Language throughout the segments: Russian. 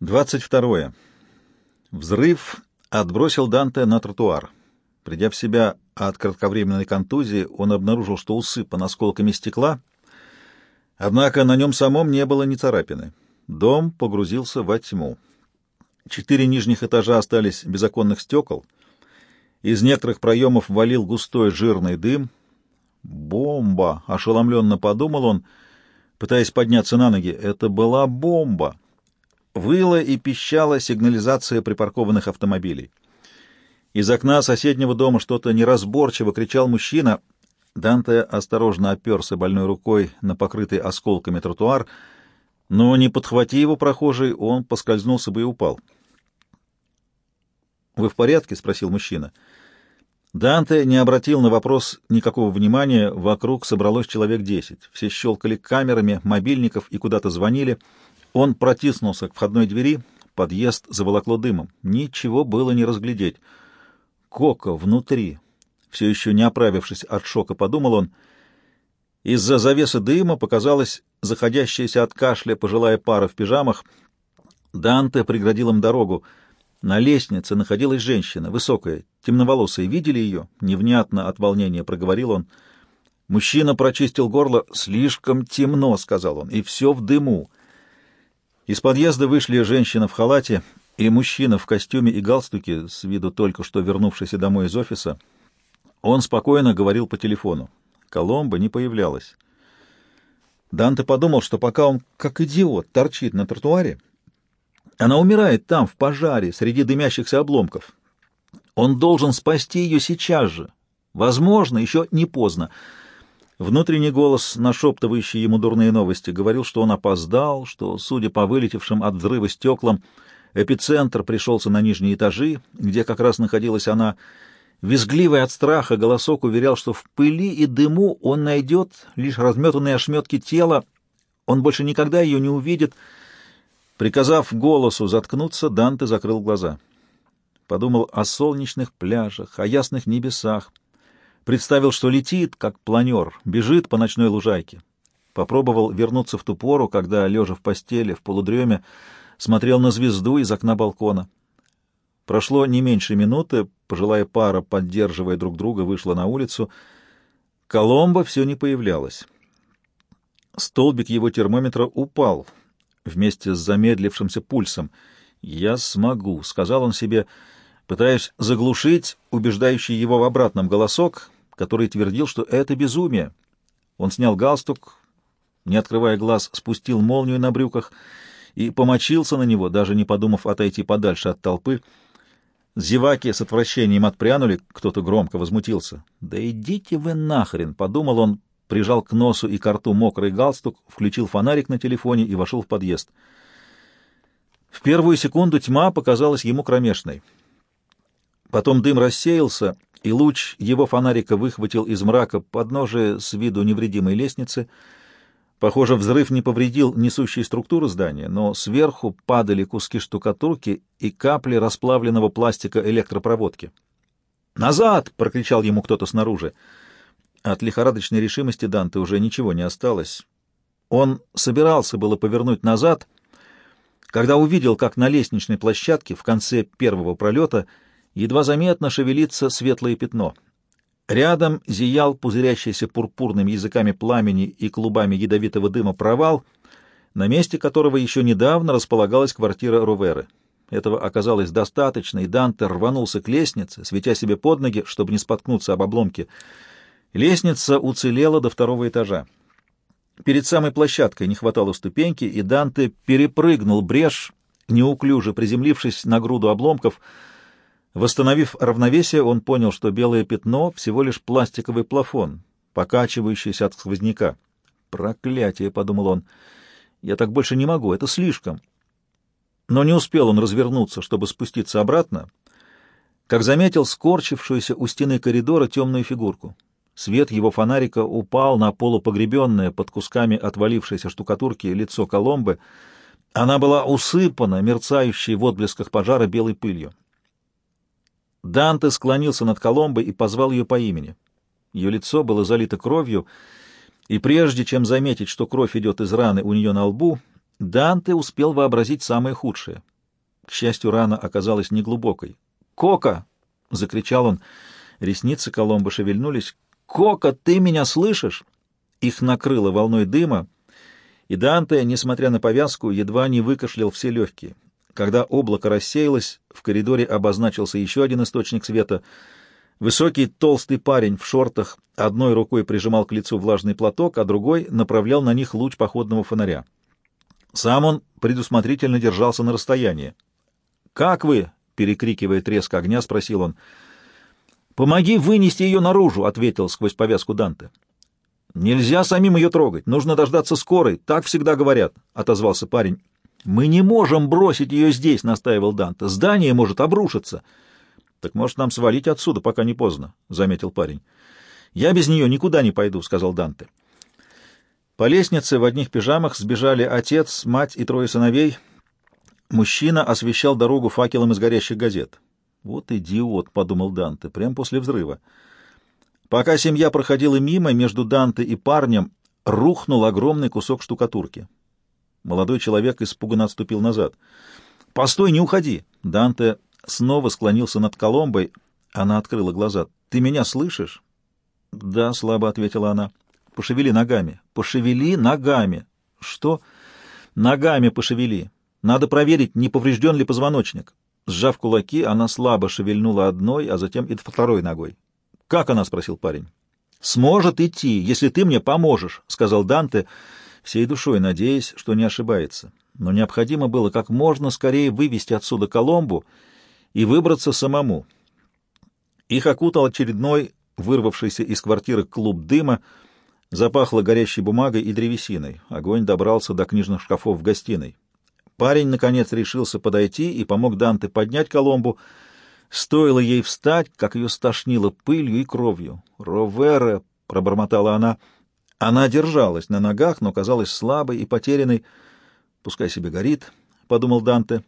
22. Взрыв отбросил Данте на тротуар. Придя в себя от кратковременной контузии, он обнаружил, что усыпан осколками стекла, однако на нем самом не было ни царапины. Дом погрузился во тьму. Четыре нижних этажа остались без оконных стекол. Из некоторых проемов валил густой жирный дым. «Бомба!» — ошеломленно подумал он, пытаясь подняться на ноги. «Это была бомба!» Выла и пищала сигнализация припаркованных автомобилей. Из окна соседнего дома что-то неразборчиво кричал мужчина. Данте осторожно оперся больной рукой на покрытый осколками тротуар, но, не подхвати его прохожий, он поскользнулся бы и упал. «Вы в порядке?» — спросил мужчина. Данте не обратил на вопрос никакого внимания. Вокруг собралось человек десять. Все щелкали камерами мобильников и куда-то звонили — он протиснулся к входной двери, подъезд заволокло дымом. Ничего было не разглядеть. Кока внутри. Все еще не оправившись от шока, подумал он. Из-за завесы дыма показалась заходящаяся от кашля пожилая пара в пижамах. Данте преградил им дорогу. На лестнице находилась женщина, высокая, темноволосая. Видели ее? Невнятно от волнения проговорил он. Мужчина прочистил горло. «Слишком темно», — сказал он, — «и все в дыму». Из подъезда вышли женщина в халате и мужчина в костюме и галстуке, с виду только что вернувшийся домой из офиса. Он спокойно говорил по телефону. Коломба не появлялась. Данте подумал, что пока он, как идиот, торчит на тротуаре, она умирает там, в пожаре, среди дымящихся обломков. Он должен спасти ее сейчас же. Возможно, еще не поздно. Внутренний голос, нашептывающий ему дурные новости, говорил, что он опоздал, что, судя по вылетевшим от взрыва стеклам, эпицентр пришелся на нижние этажи, где как раз находилась она. Визгливый от страха голосок уверял, что в пыли и дыму он найдет лишь разметанные ошметки тела, он больше никогда ее не увидит. Приказав голосу заткнуться, Данте закрыл глаза. Подумал о солнечных пляжах, о ясных небесах, Представил, что летит, как планер, бежит по ночной лужайке. Попробовал вернуться в ту пору, когда, лежа в постели, в полудреме, смотрел на звезду из окна балкона. Прошло не меньше минуты, пожилая пара, поддерживая друг друга, вышла на улицу. Коломбо все не появлялась. Столбик его термометра упал вместе с замедлившимся пульсом. «Я смогу», — сказал он себе, пытаясь заглушить убеждающий его в обратном голосок — который твердил, что это безумие. Он снял галстук, не открывая глаз, спустил молнию на брюках и помочился на него, даже не подумав отойти подальше от толпы. Зеваки с отвращением отпрянули, кто-то громко возмутился. «Да идите вы нахрен!» — подумал он, прижал к носу и к рту мокрый галстук, включил фонарик на телефоне и вошел в подъезд. В первую секунду тьма показалась ему кромешной. Потом дым рассеялся, и луч его фонарика выхватил из мрака подножие с виду невредимой лестницы. Похоже, взрыв не повредил несущие структуры здания, но сверху падали куски штукатурки и капли расплавленного пластика электропроводки. «Назад!» — прокричал ему кто-то снаружи. От лихорадочной решимости Данте уже ничего не осталось. Он собирался было повернуть назад, когда увидел, как на лестничной площадке в конце первого пролета — едва заметно шевелится светлое пятно. Рядом зиял пузырящийся пурпурными языками пламени и клубами ядовитого дыма провал, на месте которого еще недавно располагалась квартира Руверы. Этого оказалось достаточно, и Данте рванулся к лестнице, светя себе под ноги, чтобы не споткнуться об обломке. Лестница уцелела до второго этажа. Перед самой площадкой не хватало ступеньки, и Данте перепрыгнул брешь, неуклюже приземлившись на груду обломков — Восстановив равновесие, он понял, что белое пятно — всего лишь пластиковый плафон, покачивающийся от сквозняка. «Проклятие!» — подумал он. «Я так больше не могу, это слишком». Но не успел он развернуться, чтобы спуститься обратно, как заметил скорчившуюся у стены коридора темную фигурку. Свет его фонарика упал на полупогребенное под кусками отвалившейся штукатурки лицо Коломбы. Она была усыпана мерцающей в отблесках пожара белой пылью. Данте склонился над Коломбой и позвал ее по имени. Ее лицо было залито кровью, и прежде чем заметить, что кровь идет из раны у нее на лбу, Данте успел вообразить самое худшее. К счастью, рана оказалась неглубокой. «Кока!» — закричал он. Ресницы Коломбо шевельнулись. «Кока, ты меня слышишь?» Их накрыло волной дыма, и Данте, несмотря на повязку, едва не выкашлял все легкие. Когда облако рассеялось, в коридоре обозначился еще один источник света. Высокий толстый парень в шортах одной рукой прижимал к лицу влажный платок, а другой направлял на них луч походного фонаря. Сам он предусмотрительно держался на расстоянии. «Как вы?» — перекрикивая треск огня, спросил он. «Помоги вынести ее наружу», — ответил сквозь повязку Данте. «Нельзя самим ее трогать, нужно дождаться скорой, так всегда говорят», — отозвался парень. «Мы не можем бросить ее здесь», — настаивал Данте. «Здание может обрушиться». «Так может нам свалить отсюда, пока не поздно», — заметил парень. «Я без нее никуда не пойду», — сказал Данте. По лестнице в одних пижамах сбежали отец, мать и трое сыновей. Мужчина освещал дорогу факелом из горящих газет. «Вот идиот», — подумал Данте, прямо после взрыва. Пока семья проходила мимо, между Данте и парнем рухнул огромный кусок штукатурки. Молодой человек испуганно отступил назад. «Постой, не уходи!» Данте снова склонился над Коломбой. Она открыла глаза. «Ты меня слышишь?» «Да», — слабо ответила она. «Пошевели ногами». «Пошевели ногами». «Что?» «Ногами пошевели. Надо проверить, не поврежден ли позвоночник». Сжав кулаки, она слабо шевельнула одной, а затем и второй ногой. «Как она?» — спросил парень. «Сможет идти, если ты мне поможешь», — сказал Данте, всей душой надеясь, что не ошибается. Но необходимо было как можно скорее вывести отсюда Коломбу и выбраться самому. Их окутал очередной, вырвавшийся из квартиры клуб дыма, запахло горящей бумагой и древесиной. Огонь добрался до книжных шкафов в гостиной. Парень, наконец, решился подойти и помог Данте поднять Коломбу, — Стоило ей встать, как ее стошнило пылью и кровью. «Ровера!» — пробормотала она. Она держалась на ногах, но казалась слабой и потерянной. «Пускай себе горит», — подумал Данте.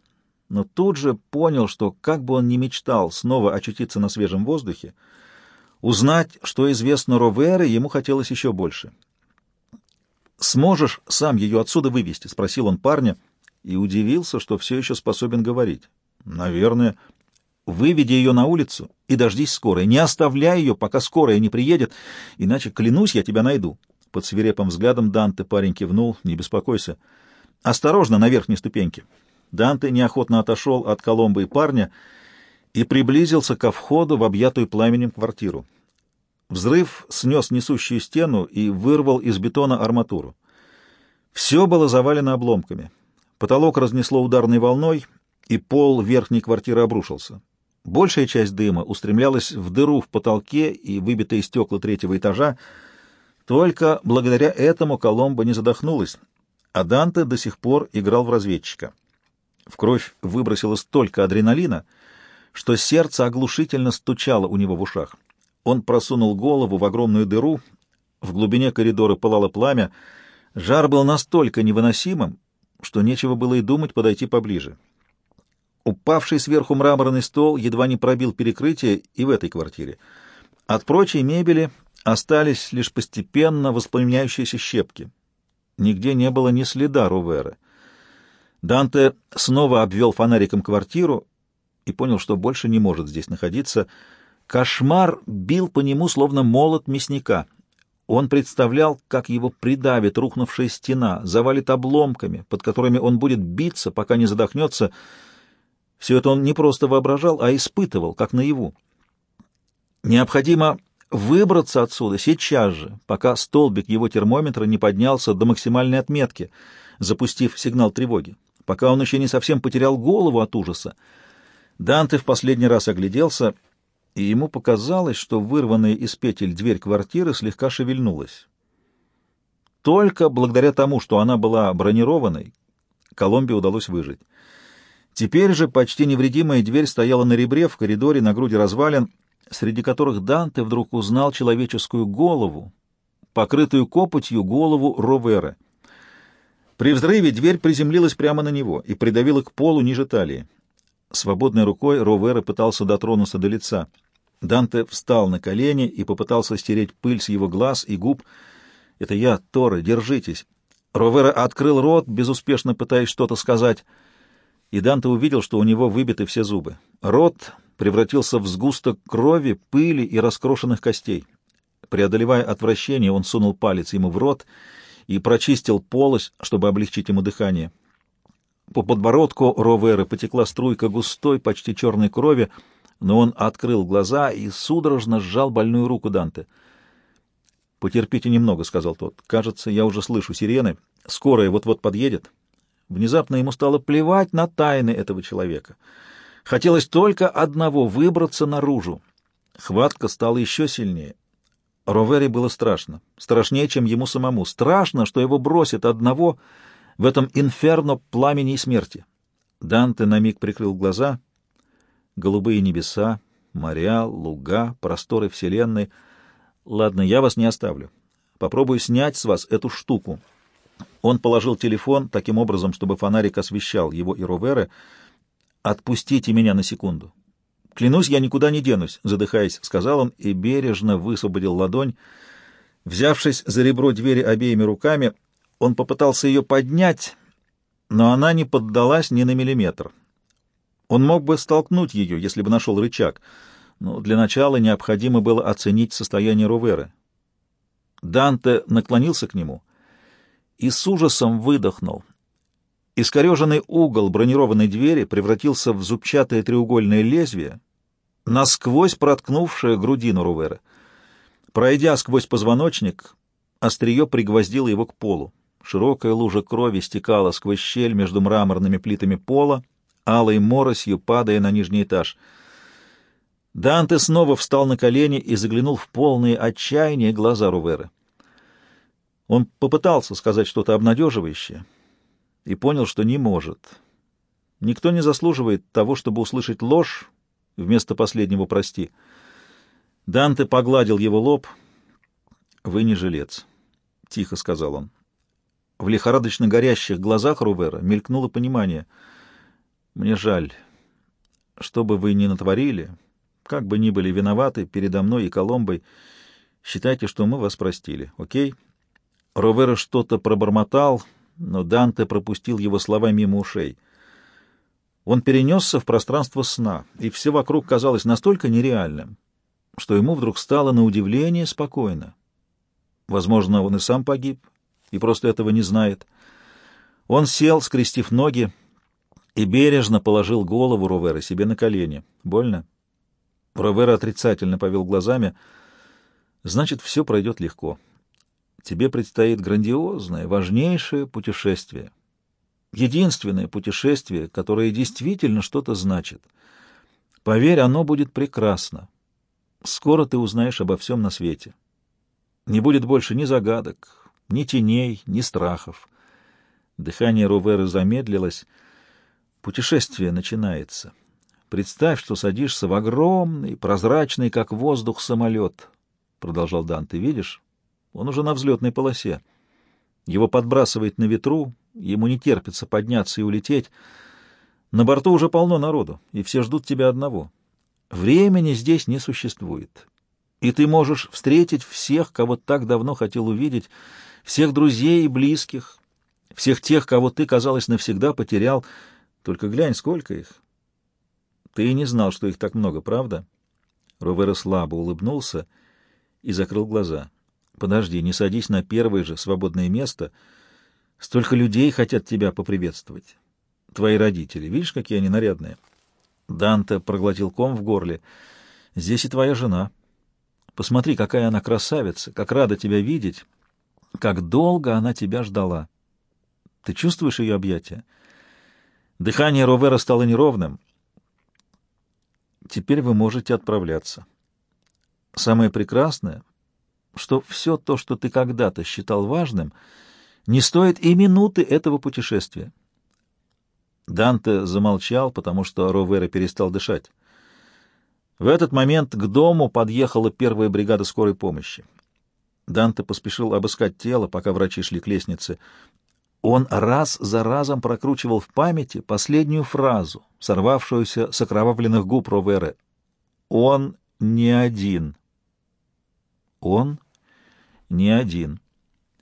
Но тут же понял, что, как бы он ни мечтал снова очутиться на свежем воздухе, узнать, что известно Ровере, ему хотелось еще больше. «Сможешь сам ее отсюда вывести?» — спросил он парня и удивился, что все еще способен говорить. «Наверное». Выведи ее на улицу и дождись скорой. Не оставляй ее, пока скорая не приедет, иначе, клянусь, я тебя найду. Под свирепым взглядом Данте парень кивнул. Не беспокойся. Осторожно, на верхней ступеньке. Данте неохотно отошел от Коломбы и парня и приблизился ко входу в объятую пламенем квартиру. Взрыв снес несущую стену и вырвал из бетона арматуру. Все было завалено обломками. Потолок разнесло ударной волной, и пол верхней квартиры обрушился. Большая часть дыма устремлялась в дыру в потолке и выбитые стекла третьего этажа. Только благодаря этому Коломбо не задохнулась, а Данте до сих пор играл в разведчика. В кровь выбросило столько адреналина, что сердце оглушительно стучало у него в ушах. Он просунул голову в огромную дыру, в глубине коридора пылало пламя, жар был настолько невыносимым, что нечего было и думать подойти поближе. Упавший сверху мраморный стол едва не пробил перекрытие и в этой квартире. От прочей мебели остались лишь постепенно воспламеняющиеся щепки. Нигде не было ни следа Рувера. Данте снова обвел фонариком квартиру и понял, что больше не может здесь находиться. Кошмар бил по нему, словно молот мясника. Он представлял, как его придавит рухнувшая стена, завалит обломками, под которыми он будет биться, пока не задохнется — все это он не просто воображал, а испытывал, как наяву. Необходимо выбраться отсюда сейчас же, пока столбик его термометра не поднялся до максимальной отметки, запустив сигнал тревоги, пока он еще не совсем потерял голову от ужаса. Данте в последний раз огляделся, и ему показалось, что вырванная из петель дверь квартиры слегка шевельнулась. Только благодаря тому, что она была бронированной, Колумбии удалось выжить. Теперь же почти невредимая дверь стояла на ребре в коридоре на груди развалин, среди которых Данте вдруг узнал человеческую голову, покрытую копотью голову Ровера. При взрыве дверь приземлилась прямо на него и придавила к полу ниже талии. Свободной рукой Ровера пытался дотронуться до лица. Данте встал на колени и попытался стереть пыль с его глаз и губ. «Это я, Тора, держитесь!» Ровера открыл рот, безуспешно пытаясь что-то сказать, и Данте увидел, что у него выбиты все зубы. Рот превратился в сгусток крови, пыли и раскрошенных костей. Преодолевая отвращение, он сунул палец ему в рот и прочистил полость, чтобы облегчить ему дыхание. По подбородку Ровера потекла струйка густой, почти черной крови, но он открыл глаза и судорожно сжал больную руку Данте. «Потерпите немного», — сказал тот. «Кажется, я уже слышу сирены. Скорая вот-вот подъедет». Внезапно ему стало плевать на тайны этого человека. Хотелось только одного — выбраться наружу. Хватка стала еще сильнее. Ровере было страшно. Страшнее, чем ему самому. Страшно, что его бросят одного в этом инферно пламени и смерти. Данте на миг прикрыл глаза. Голубые небеса, моря, луга, просторы вселенной. Ладно, я вас не оставлю. Попробую снять с вас эту штуку. Он положил телефон таким образом, чтобы фонарик освещал его и Ровере. «Отпустите меня на секунду. «Клянусь, я никуда не денусь», — задыхаясь, сказал он и бережно высвободил ладонь. Взявшись за ребро двери обеими руками, он попытался ее поднять, но она не поддалась ни на миллиметр. Он мог бы столкнуть ее, если бы нашел рычаг, но для начала необходимо было оценить состояние Руверы. Данте наклонился к нему и с ужасом выдохнул. Искореженный угол бронированной двери превратился в зубчатое треугольное лезвие, насквозь проткнувшее грудину Рувера. Пройдя сквозь позвоночник, острие пригвоздило его к полу. Широкая лужа крови стекала сквозь щель между мраморными плитами пола, алой моросью падая на нижний этаж. Данте снова встал на колени и заглянул в полные отчаяния глаза Рувера. Он попытался сказать что-то обнадеживающее — и понял, что не может. Никто не заслуживает того, чтобы услышать ложь вместо последнего «прости». Данте погладил его лоб. «Вы не жилец», — тихо сказал он. В лихорадочно горящих глазах Рувера мелькнуло понимание. «Мне жаль. Что бы вы ни натворили, как бы ни были виноваты передо мной и Коломбой, считайте, что мы вас простили, окей?» Ровера что-то пробормотал, — но Данте пропустил его слова мимо ушей. Он перенесся в пространство сна, и все вокруг казалось настолько нереальным, что ему вдруг стало на удивление спокойно. Возможно, он и сам погиб, и просто этого не знает. Он сел, скрестив ноги, и бережно положил голову Ровера себе на колени. Больно? Ровера отрицательно повел глазами. Значит, все пройдет легко тебе предстоит грандиозное, важнейшее путешествие. Единственное путешествие, которое действительно что-то значит. Поверь, оно будет прекрасно. Скоро ты узнаешь обо всем на свете. Не будет больше ни загадок, ни теней, ни страхов. Дыхание Роверы замедлилось. Путешествие начинается. Представь, что садишься в огромный, прозрачный, как воздух, самолет. Продолжал Дан, ты видишь? Он уже на взлетной полосе. Его подбрасывает на ветру, ему не терпится подняться и улететь. На борту уже полно народу, и все ждут тебя одного. Времени здесь не существует. И ты можешь встретить всех, кого так давно хотел увидеть, всех друзей и близких, всех тех, кого ты, казалось, навсегда потерял. Только глянь, сколько их. Ты и не знал, что их так много, правда? Ровера слабо улыбнулся и закрыл глаза. Подожди, не садись на первое же свободное место. Столько людей хотят тебя поприветствовать. Твои родители, видишь, какие они нарядные? Данте проглотил ком в горле. Здесь и твоя жена. Посмотри, какая она красавица, как рада тебя видеть, как долго она тебя ждала. Ты чувствуешь ее объятия? Дыхание Ровера стало неровным. Теперь вы можете отправляться. Самое прекрасное что все то, что ты когда-то считал важным, не стоит и минуты этого путешествия. Данте замолчал, потому что Ровера перестал дышать. В этот момент к дому подъехала первая бригада скорой помощи. Данте поспешил обыскать тело, пока врачи шли к лестнице. Он раз за разом прокручивал в памяти последнюю фразу, сорвавшуюся с окровавленных губ Роверы. «Он не один». Он не один.